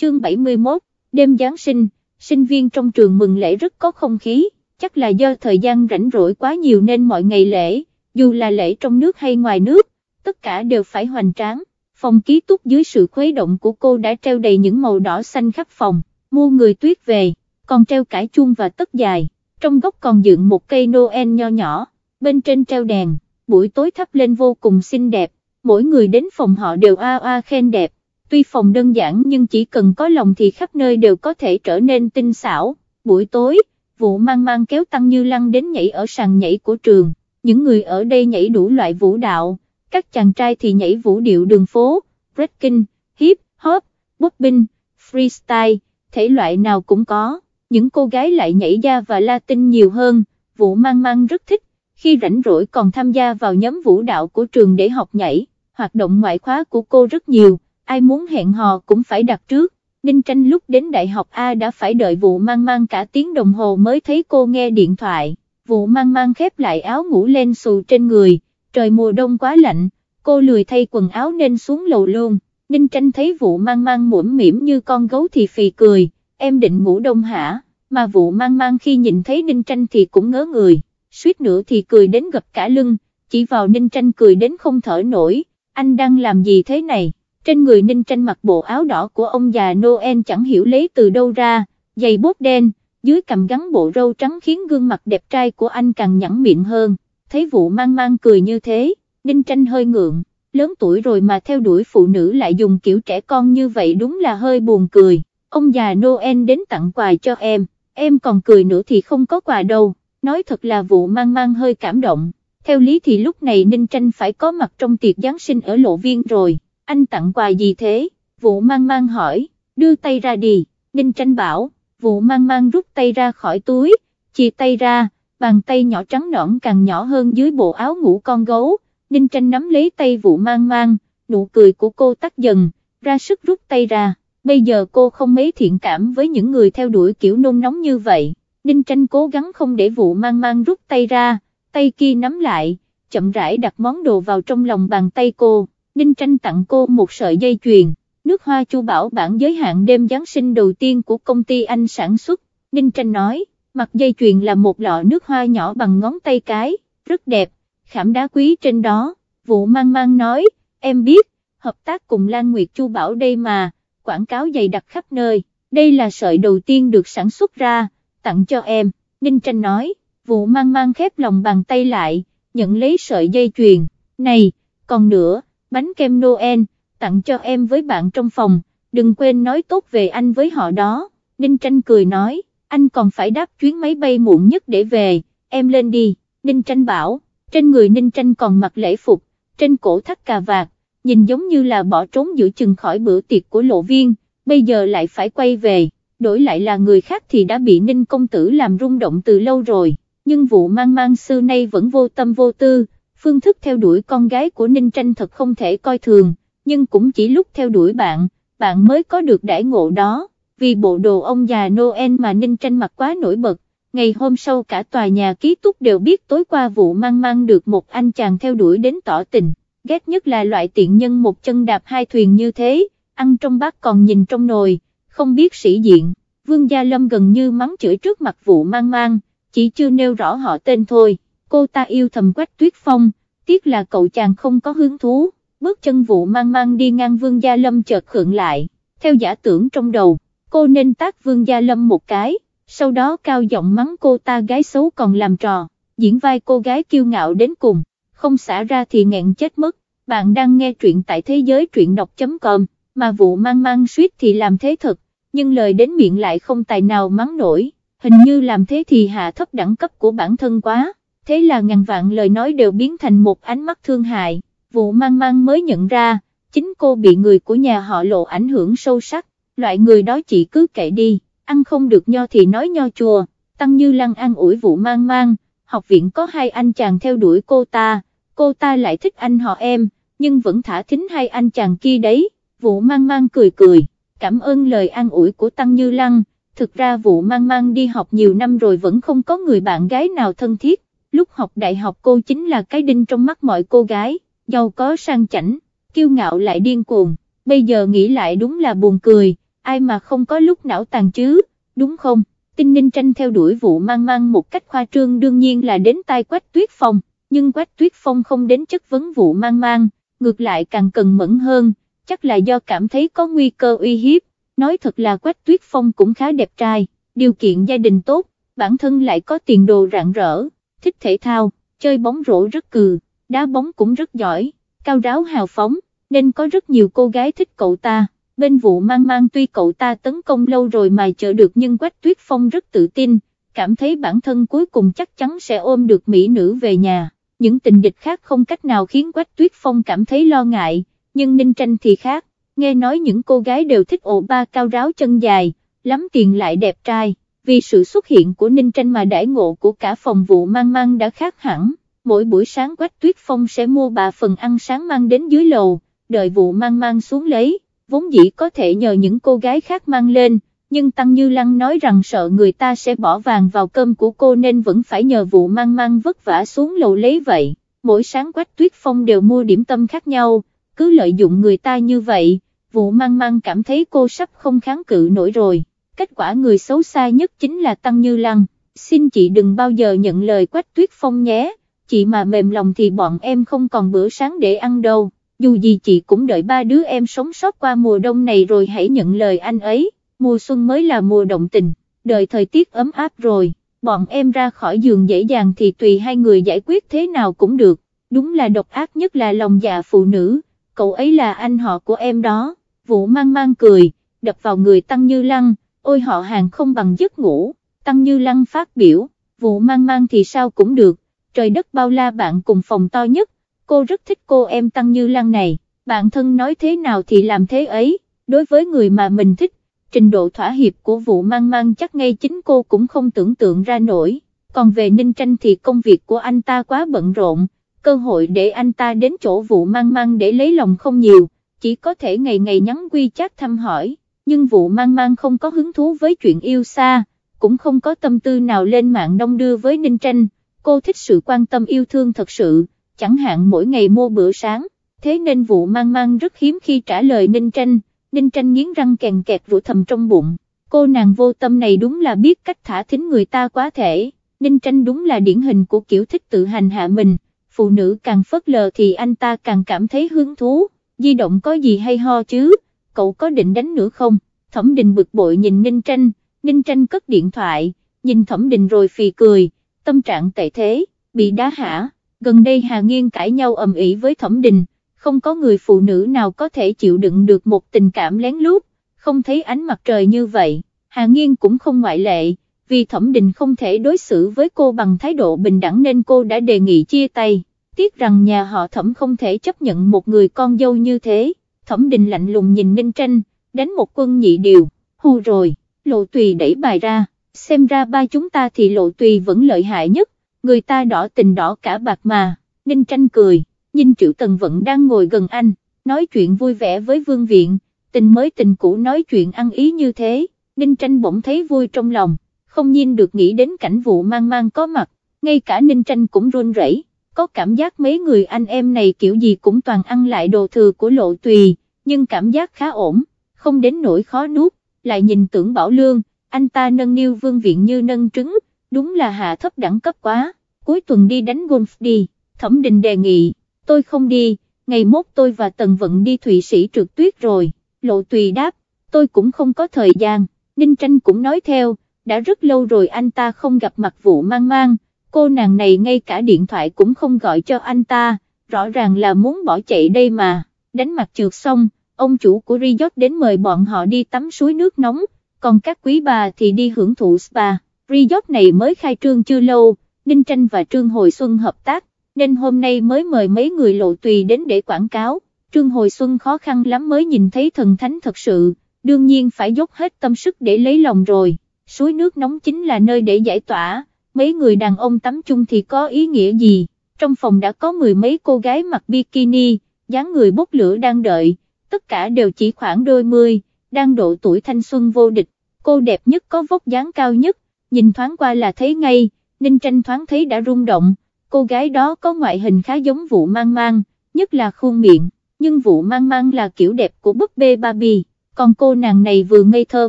chương 71, đêm Giáng sinh, sinh viên trong trường mừng lễ rất có không khí, chắc là do thời gian rảnh rỗi quá nhiều nên mọi ngày lễ, dù là lễ trong nước hay ngoài nước, tất cả đều phải hoành tráng. Phòng ký túc dưới sự khuấy động của cô đã treo đầy những màu đỏ xanh khắp phòng, mua người tuyết về, còn treo cải chuông và tất dài, trong góc còn dựng một cây Noel nho nhỏ, bên trên treo đèn, buổi tối thắp lên vô cùng xinh đẹp, mỗi người đến phòng họ đều a a khen đẹp, tuy phòng đơn giản nhưng chỉ cần có lòng thì khắp nơi đều có thể trở nên tinh xảo, buổi tối, vụ mang mang kéo Tăng Như Lăng đến nhảy ở sàn nhảy của trường, những người ở đây nhảy đủ loại vũ đạo, các chàng trai thì nhảy vũ điệu đường phố, breaking, hip, hop, bopping, freestyle, thể loại nào cũng có, những cô gái lại nhảy da và Latin nhiều hơn, vụ mang mang rất thích, khi rảnh rỗi còn tham gia vào nhóm vũ đạo của trường để học nhảy, hoạt động ngoại khóa của cô rất nhiều, ai muốn hẹn hò cũng phải đặt trước. Ninh Tranh lúc đến đại học A đã phải đợi vụ mang mang cả tiếng đồng hồ mới thấy cô nghe điện thoại, vụ mang mang khép lại áo ngủ lên xù trên người, trời mùa đông quá lạnh, cô lười thay quần áo nên xuống lầu luôn, Ninh Tranh thấy vụ mang mang mũm mỉm như con gấu thì phì cười, em định ngủ đông hả, mà vụ mang mang khi nhìn thấy Ninh Tranh thì cũng ngớ người, suýt nữa thì cười đến gập cả lưng, chỉ vào Ninh Tranh cười đến không thở nổi, anh đang làm gì thế này? Trên người ninh tranh mặc bộ áo đỏ của ông già Noel chẳng hiểu lấy từ đâu ra, giày bốt đen, dưới cầm gắn bộ râu trắng khiến gương mặt đẹp trai của anh càng nhẵn miệng hơn, thấy vụ mang mang cười như thế, ninh tranh hơi ngượng, lớn tuổi rồi mà theo đuổi phụ nữ lại dùng kiểu trẻ con như vậy đúng là hơi buồn cười, ông già Noel đến tặng quà cho em, em còn cười nữa thì không có quà đâu, nói thật là vụ mang mang hơi cảm động, theo lý thì lúc này ninh tranh phải có mặt trong tiệc Giáng sinh ở lộ viên rồi anh tặng quà gì thế, vụ mang mang hỏi, đưa tay ra đi, Ninh tranh bảo, vụ mang mang rút tay ra khỏi túi, chia tay ra, bàn tay nhỏ trắng nõn càng nhỏ hơn dưới bộ áo ngủ con gấu, Ninh tranh nắm lấy tay vụ mang mang, nụ cười của cô tắt dần, ra sức rút tay ra, bây giờ cô không mấy thiện cảm với những người theo đuổi kiểu nôn nóng như vậy, Ninh tranh cố gắng không để vụ mang mang rút tay ra, tay kia nắm lại, chậm rãi đặt món đồ vào trong lòng bàn tay cô. Ninh Tranh tặng cô một sợi dây chuyền, nước hoa chu bảo bản giới hạn đêm Giáng sinh đầu tiên của công ty anh sản xuất, Ninh Tranh nói, mặt dây chuyền là một lọ nước hoa nhỏ bằng ngón tay cái, rất đẹp, khảm đá quý trên đó, vụ mang mang nói, em biết, hợp tác cùng Lan Nguyệt Chu Bảo đây mà, quảng cáo dày đặc khắp nơi, đây là sợi đầu tiên được sản xuất ra, tặng cho em, Ninh Tranh nói, vụ mang mang khép lòng bàn tay lại, nhận lấy sợi dây chuyền, này, còn nữa bánh kem Noel, tặng cho em với bạn trong phòng, đừng quên nói tốt về anh với họ đó, Ninh Tranh cười nói, anh còn phải đáp chuyến máy bay muộn nhất để về, em lên đi, Ninh Tranh bảo, trên người Ninh Tranh còn mặc lễ phục, trên cổ thắt cà vạt, nhìn giống như là bỏ trốn giữa chừng khỏi bữa tiệc của lộ viên, bây giờ lại phải quay về, đổi lại là người khác thì đã bị Ninh Công Tử làm rung động từ lâu rồi, nhưng vụ mang mang xưa nay vẫn vô tâm vô tư, phương thức theo đuổi con gái của Ninh Tranh thật không thể coi thường, nhưng cũng chỉ lúc theo đuổi bạn, bạn mới có được đãi ngộ đó, vì bộ đồ ông già Noel mà Ninh Tranh mặc quá nổi bật, ngày hôm sau cả tòa nhà ký túc đều biết tối qua vụ mang mang được một anh chàng theo đuổi đến tỏ tình, ghét nhất là loại tiện nhân một chân đạp hai thuyền như thế, ăn trong bát còn nhìn trong nồi, không biết sĩ diện, Vương Gia Lâm gần như mắng chửi trước mặt vụ mang mang, chỉ chưa nêu rõ họ tên thôi cô ta yêu thầm quách tuyết phong, tiếc là cậu chàng không có hứng thú, bước chân vụ mang mang đi ngang Vương Gia Lâm chợt khượng lại, theo giả tưởng trong đầu, cô nên tác Vương Gia Lâm một cái, sau đó cao giọng mắng cô ta gái xấu còn làm trò, diễn vai cô gái kiêu ngạo đến cùng, không xả ra thì nghẹn chết mất, bạn đang nghe truyện tại thế giới truyện đọc.com, mà vụ mang mang suýt thì làm thế thật, nhưng lời đến miệng lại không tài nào mắng nổi, hình như làm thế thì hạ thấp đẳng cấp của bản thân quá thế là ngàn vạn lời nói đều biến thành một ánh mắt thương hại, vụ mang mang mới nhận ra, chính cô bị người của nhà họ lộ ảnh hưởng sâu sắc, loại người đó chỉ cứ kệ đi, ăn không được nho thì nói nho chùa, tăng như lăng an ủi vụ mang mang, học viện có hai anh chàng theo đuổi cô ta, cô ta lại thích anh họ em, nhưng vẫn thả thính hai anh chàng kia đấy, vụ mang mang cười cười, cảm ơn lời an ủi của tăng như lăng, thực ra vụ mang mang đi học nhiều năm rồi vẫn không có người bạn gái nào thân thiết, lúc học đại học cô chính là cái đinh trong mắt mọi cô gái, giàu có sang chảnh, kiêu ngạo lại điên cuồng, bây giờ nghĩ lại đúng là buồn cười, ai mà không có lúc não tàn chứ, đúng không? Tinh Ninh tranh theo đuổi vụ mang mang một cách khoa trương đương nhiên là đến tai Quách Tuyết Phong, nhưng Quách Tuyết Phong không đến chất vấn vụ mang mang, ngược lại càng cần mẫn hơn, chắc là do cảm thấy có nguy cơ uy hiếp, nói thật là Quách Tuyết Phong cũng khá đẹp trai, điều kiện gia đình tốt, bản thân lại có tiền đồ rạng rỡ, thích thể thao, chơi bóng rổ rất cừ, đá bóng cũng rất giỏi, cao ráo hào phóng, nên có rất nhiều cô gái thích cậu ta. Bên vụ mang mang tuy cậu ta tấn công lâu rồi mà chờ được nhưng Quách Tuyết Phong rất tự tin, cảm thấy bản thân cuối cùng chắc chắn sẽ ôm được mỹ nữ về nhà. Những tình địch khác không cách nào khiến Quách Tuyết Phong cảm thấy lo ngại, nhưng Ninh Tranh thì khác, nghe nói những cô gái đều thích ổ ba cao ráo chân dài, lắm tiền lại đẹp trai, vì sự xuất hiện của Ninh Tranh mà đãi ngộ của cả phòng vụ mang mang đã khác hẳn, mỗi buổi sáng Quách Tuyết Phong sẽ mua bà phần ăn sáng mang đến dưới lầu, đợi vụ mang mang xuống lấy, vốn dĩ có thể nhờ những cô gái khác mang lên, nhưng Tăng Như Lăng nói rằng sợ người ta sẽ bỏ vàng vào cơm của cô nên vẫn phải nhờ vụ mang mang vất vả xuống lầu lấy vậy, mỗi sáng Quách Tuyết Phong đều mua điểm tâm khác nhau, cứ lợi dụng người ta như vậy, vụ mang mang cảm thấy cô sắp không kháng cự nổi rồi, kết quả người xấu xa nhất chính là Tăng Như Lăng, xin chị đừng bao giờ nhận lời Quách Tuyết Phong nhé, chị mà mềm lòng thì bọn em không còn bữa sáng để ăn đâu, dù gì chị cũng đợi ba đứa em sống sót qua mùa đông này rồi hãy nhận lời anh ấy, mùa xuân mới là mùa động tình, đợi thời tiết ấm áp rồi, bọn em ra khỏi giường dễ dàng thì tùy hai người giải quyết thế nào cũng được, đúng là độc ác nhất là lòng dạ phụ nữ, cậu ấy là anh họ của em đó, Vũ mang mang cười, đập vào người Tăng Như Lăng, ôi họ hàng không bằng giấc ngủ, Tăng Như Lăng phát biểu, vụ mang mang thì sao cũng được, trời đất bao la bạn cùng phòng to nhất, cô rất thích cô em Tăng Như Lăng này, bạn thân nói thế nào thì làm thế ấy, đối với người mà mình thích, trình độ thỏa hiệp của vụ mang mang chắc ngay chính cô cũng không tưởng tượng ra nổi, còn về Ninh Tranh thì công việc của anh ta quá bận rộn, cơ hội để anh ta đến chỗ vụ mang mang để lấy lòng không nhiều, chỉ có thể ngày ngày nhắn quy chat thăm hỏi, nhưng vụ mang mang không có hứng thú với chuyện yêu xa, cũng không có tâm tư nào lên mạng đông đưa với Ninh Tranh, cô thích sự quan tâm yêu thương thật sự, chẳng hạn mỗi ngày mua bữa sáng, thế nên vụ mang mang rất hiếm khi trả lời Ninh Tranh, Ninh Tranh nghiến răng kèn kẹt rủ thầm trong bụng, cô nàng vô tâm này đúng là biết cách thả thính người ta quá thể, Ninh Tranh đúng là điển hình của kiểu thích tự hành hạ mình, phụ nữ càng phớt lờ thì anh ta càng cảm thấy hứng thú, di động có gì hay ho chứ, cậu có định đánh nữa không, thẩm đình bực bội nhìn Ninh Tranh, Ninh Tranh cất điện thoại, nhìn thẩm đình rồi phì cười, tâm trạng tệ thế, bị đá hả, gần đây Hà Nghiên cãi nhau ầm ĩ với thẩm đình, không có người phụ nữ nào có thể chịu đựng được một tình cảm lén lút, không thấy ánh mặt trời như vậy, Hà Nghiên cũng không ngoại lệ, vì thẩm đình không thể đối xử với cô bằng thái độ bình đẳng nên cô đã đề nghị chia tay, tiếc rằng nhà họ thẩm không thể chấp nhận một người con dâu như thế, thẩm đình lạnh lùng nhìn Ninh Tranh, đánh một quân nhị điều, hù rồi, lộ tùy đẩy bài ra, xem ra ba chúng ta thì lộ tùy vẫn lợi hại nhất, người ta đỏ tình đỏ cả bạc mà, Ninh Tranh cười nhìn Triệu Tần vẫn đang ngồi gần anh, nói chuyện vui vẻ với Vương Viện, tình mới tình cũ nói chuyện ăn ý như thế, Ninh Tranh bỗng thấy vui trong lòng, không nhìn được nghĩ đến cảnh vụ mang mang có mặt, ngay cả Ninh Tranh cũng run rẩy, có cảm giác mấy người anh em này kiểu gì cũng toàn ăn lại đồ thừa của lộ tùy, nhưng cảm giác khá ổn, không đến nỗi khó nuốt, lại nhìn tưởng Bảo Lương, anh ta nâng niu Vương Viện như nâng trứng, đúng là hạ thấp đẳng cấp quá, cuối tuần đi đánh golf đi, thẩm định đề nghị tôi không đi, ngày mốt tôi và Tần Vận đi Thụy Sĩ trượt tuyết rồi, lộ tùy đáp, tôi cũng không có thời gian, Ninh Tranh cũng nói theo, đã rất lâu rồi anh ta không gặp mặt vụ mang mang, cô nàng này ngay cả điện thoại cũng không gọi cho anh ta, rõ ràng là muốn bỏ chạy đây mà, đánh mặt trượt xong, ông chủ của Riot đến mời bọn họ đi tắm suối nước nóng, còn các quý bà thì đi hưởng thụ spa, Riot này mới khai trương chưa lâu, Ninh Tranh và Trương Hồi Xuân hợp tác, nên hôm nay mới mời mấy người lộ tùy đến để quảng cáo, Trương Hồi Xuân khó khăn lắm mới nhìn thấy thần thánh thật sự, đương nhiên phải dốc hết tâm sức để lấy lòng rồi, suối nước nóng chính là nơi để giải tỏa, mấy người đàn ông tắm chung thì có ý nghĩa gì, trong phòng đã có mười mấy cô gái mặc bikini, dáng người bốc lửa đang đợi, tất cả đều chỉ khoảng đôi mươi, đang độ tuổi thanh xuân vô địch, cô đẹp nhất có vóc dáng cao nhất, nhìn thoáng qua là thấy ngay, Ninh Tranh thoáng thấy đã rung động, cô gái đó có ngoại hình khá giống vụ mang mang, nhất là khuôn miệng, nhưng vụ mang mang là kiểu đẹp của búp bê Barbie, còn cô nàng này vừa ngây thơ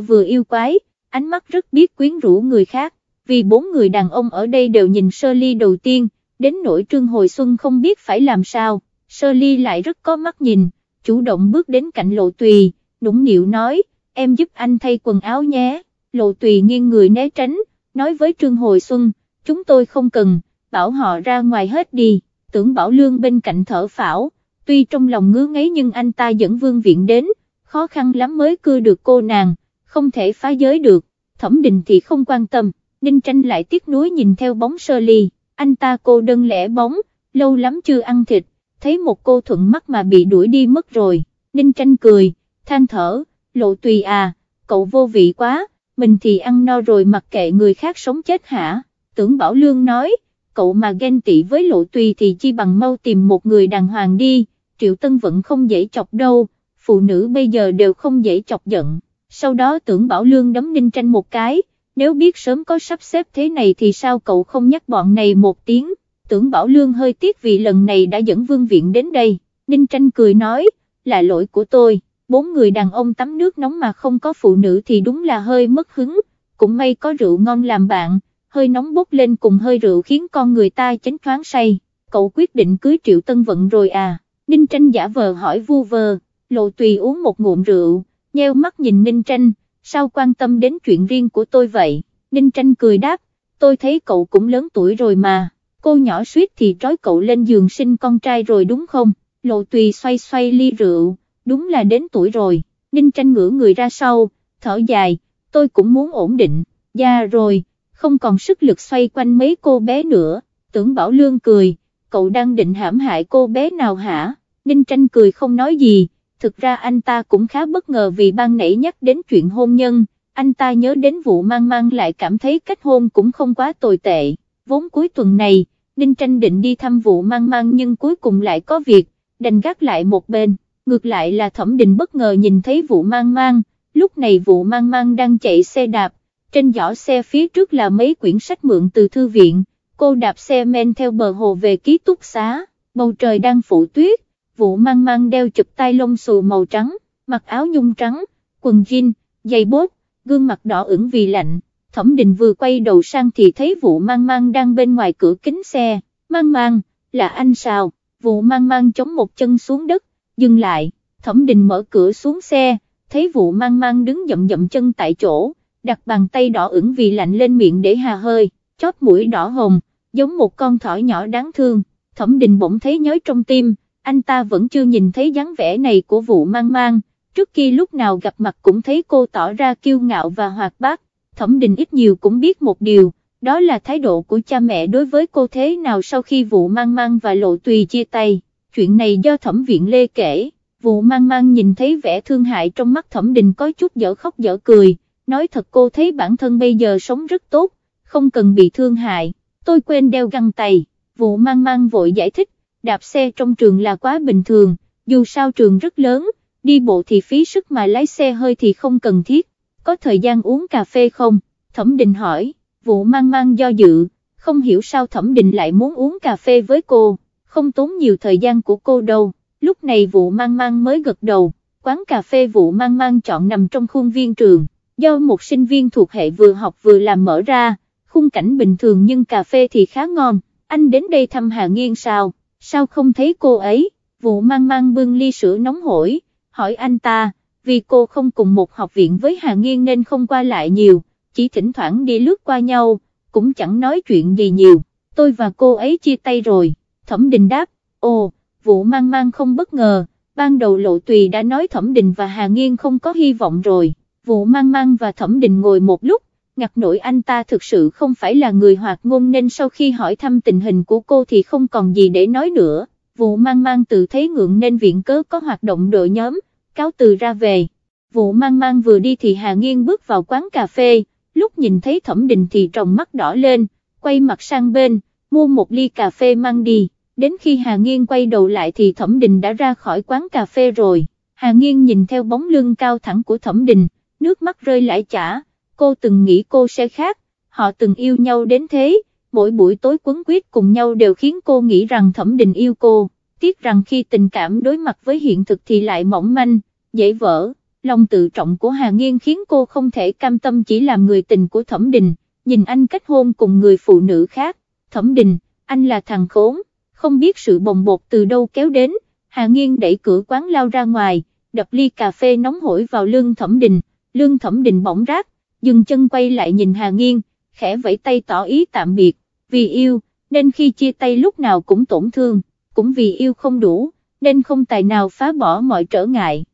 vừa yêu quái, ánh mắt rất biết quyến rũ người khác, vì bốn người đàn ông ở đây đều nhìn sơ ly đầu tiên, đến nỗi trương hồi xuân không biết phải làm sao, sơ ly lại rất có mắt nhìn, chủ động bước đến cạnh lộ tùy, nũng nịu nói, em giúp anh thay quần áo nhé, lộ tùy nghiêng người né tránh, nói với trương hồi xuân, chúng tôi không cần, bảo họ ra ngoài hết đi, tưởng bảo lương bên cạnh thở phảo, tuy trong lòng ngứa ngáy nhưng anh ta dẫn vương viện đến, khó khăn lắm mới cưa được cô nàng, không thể phá giới được, thẩm đình thì không quan tâm, Ninh tranh lại tiếc nuối nhìn theo bóng sơ ly, anh ta cô đơn lẻ bóng, lâu lắm chưa ăn thịt, thấy một cô thuận mắt mà bị đuổi đi mất rồi, Ninh tranh cười, than thở, lộ tùy à, cậu vô vị quá, mình thì ăn no rồi mặc kệ người khác sống chết hả, tưởng Bảo Lương nói, cậu mà ghen tị với lộ tùy thì chi bằng mau tìm một người đàng hoàng đi, Triệu Tân vẫn không dễ chọc đâu, phụ nữ bây giờ đều không dễ chọc giận, sau đó tưởng Bảo Lương đấm Ninh Tranh một cái, nếu biết sớm có sắp xếp thế này thì sao cậu không nhắc bọn này một tiếng, tưởng Bảo Lương hơi tiếc vì lần này đã dẫn Vương Viện đến đây, Ninh Tranh cười nói, là lỗi của tôi, bốn người đàn ông tắm nước nóng mà không có phụ nữ thì đúng là hơi mất hứng, cũng may có rượu ngon làm bạn, hơi nóng bốc lên cùng hơi rượu khiến con người ta chánh thoáng say, cậu quyết định cưới Triệu Tân Vận rồi à, Ninh Tranh giả vờ hỏi vu vơ, lộ tùy uống một ngụm rượu, nheo mắt nhìn Ninh Tranh, sao quan tâm đến chuyện riêng của tôi vậy, Ninh Tranh cười đáp, tôi thấy cậu cũng lớn tuổi rồi mà, cô nhỏ suýt thì trói cậu lên giường sinh con trai rồi đúng không, lộ tùy xoay xoay ly rượu, đúng là đến tuổi rồi, Ninh Tranh ngửa người ra sau, thở dài, tôi cũng muốn ổn định, già rồi, không còn sức lực xoay quanh mấy cô bé nữa, tưởng Bảo Lương cười, cậu đang định hãm hại cô bé nào hả, Ninh Tranh cười không nói gì, thực ra anh ta cũng khá bất ngờ vì ban nãy nhắc đến chuyện hôn nhân, anh ta nhớ đến vụ mang mang lại cảm thấy kết hôn cũng không quá tồi tệ, vốn cuối tuần này, Ninh Tranh định đi thăm vụ mang mang nhưng cuối cùng lại có việc, đành gác lại một bên, ngược lại là thẩm định bất ngờ nhìn thấy vụ mang mang, lúc này vụ mang mang đang chạy xe đạp, trên giỏ xe phía trước là mấy quyển sách mượn từ thư viện, cô đạp xe men theo bờ hồ về ký túc xá, bầu trời đang phủ tuyết, vụ mang mang đeo chụp tay lông xù màu trắng, mặc áo nhung trắng, quần jean, giày bốt, gương mặt đỏ ửng vì lạnh, thẩm định vừa quay đầu sang thì thấy vụ mang mang đang bên ngoài cửa kính xe, mang mang, là anh sao, vụ mang mang chống một chân xuống đất, dừng lại, thẩm định mở cửa xuống xe, thấy vụ mang mang đứng dậm dậm chân tại chỗ, đặt bàn tay đỏ ửng vì lạnh lên miệng để hà hơi, chóp mũi đỏ hồng, giống một con thỏ nhỏ đáng thương, thẩm định bỗng thấy nhói trong tim, anh ta vẫn chưa nhìn thấy dáng vẻ này của vụ mang mang, trước khi lúc nào gặp mặt cũng thấy cô tỏ ra kiêu ngạo và hoạt bát, thẩm định ít nhiều cũng biết một điều, đó là thái độ của cha mẹ đối với cô thế nào sau khi vụ mang mang và lộ tùy chia tay, chuyện này do thẩm viện lê kể, vụ mang mang nhìn thấy vẻ thương hại trong mắt thẩm Đình có chút dở khóc dở cười, nói thật cô thấy bản thân bây giờ sống rất tốt, không cần bị thương hại, tôi quên đeo găng tay, vụ mang mang vội giải thích, đạp xe trong trường là quá bình thường, dù sao trường rất lớn, đi bộ thì phí sức mà lái xe hơi thì không cần thiết, có thời gian uống cà phê không, thẩm định hỏi, vụ mang mang do dự, không hiểu sao thẩm định lại muốn uống cà phê với cô, không tốn nhiều thời gian của cô đâu, lúc này vụ mang mang mới gật đầu, quán cà phê vụ mang mang chọn nằm trong khuôn viên trường, do một sinh viên thuộc hệ vừa học vừa làm mở ra, khung cảnh bình thường nhưng cà phê thì khá ngon, anh đến đây thăm Hà Nghiên sao? Sao không thấy cô ấy, vụ mang mang bưng ly sữa nóng hổi, hỏi anh ta, vì cô không cùng một học viện với Hà Nghiên nên không qua lại nhiều, chỉ thỉnh thoảng đi lướt qua nhau, cũng chẳng nói chuyện gì nhiều, tôi và cô ấy chia tay rồi, thẩm đình đáp, ồ, vụ mang mang không bất ngờ, ban đầu lộ tùy đã nói thẩm đình và Hà Nghiên không có hy vọng rồi, vụ mang mang và thẩm đình ngồi một lúc, ngặt nổi anh ta thực sự không phải là người hoạt ngôn nên sau khi hỏi thăm tình hình của cô thì không còn gì để nói nữa, vụ mang mang tự thấy ngượng nên viện cớ có hoạt động đội nhóm, cáo từ ra về. Vụ mang mang vừa đi thì Hà Nghiên bước vào quán cà phê, lúc nhìn thấy thẩm Đình thì tròng mắt đỏ lên, quay mặt sang bên, mua một ly cà phê mang đi, đến khi Hà Nghiên quay đầu lại thì thẩm Đình đã ra khỏi quán cà phê rồi, Hà Nghiên nhìn theo bóng lưng cao thẳng của thẩm Đình, nước mắt rơi lại chả cô từng nghĩ cô sẽ khác, họ từng yêu nhau đến thế, mỗi buổi tối quấn quýt cùng nhau đều khiến cô nghĩ rằng thẩm đình yêu cô, tiếc rằng khi tình cảm đối mặt với hiện thực thì lại mỏng manh, dễ vỡ, lòng tự trọng của Hà Nghiên khiến cô không thể cam tâm chỉ làm người tình của Thẩm Đình, nhìn anh kết hôn cùng người phụ nữ khác, Thẩm Đình, anh là thằng khốn, không biết sự bồng bột từ đâu kéo đến, Hà Nghiên đẩy cửa quán lao ra ngoài, đập ly cà phê nóng hổi vào lương Thẩm Đình, lương Thẩm Đình bỗng rác, dừng chân quay lại nhìn Hà Nghiên, khẽ vẫy tay tỏ ý tạm biệt, vì yêu, nên khi chia tay lúc nào cũng tổn thương, cũng vì yêu không đủ, nên không tài nào phá bỏ mọi trở ngại.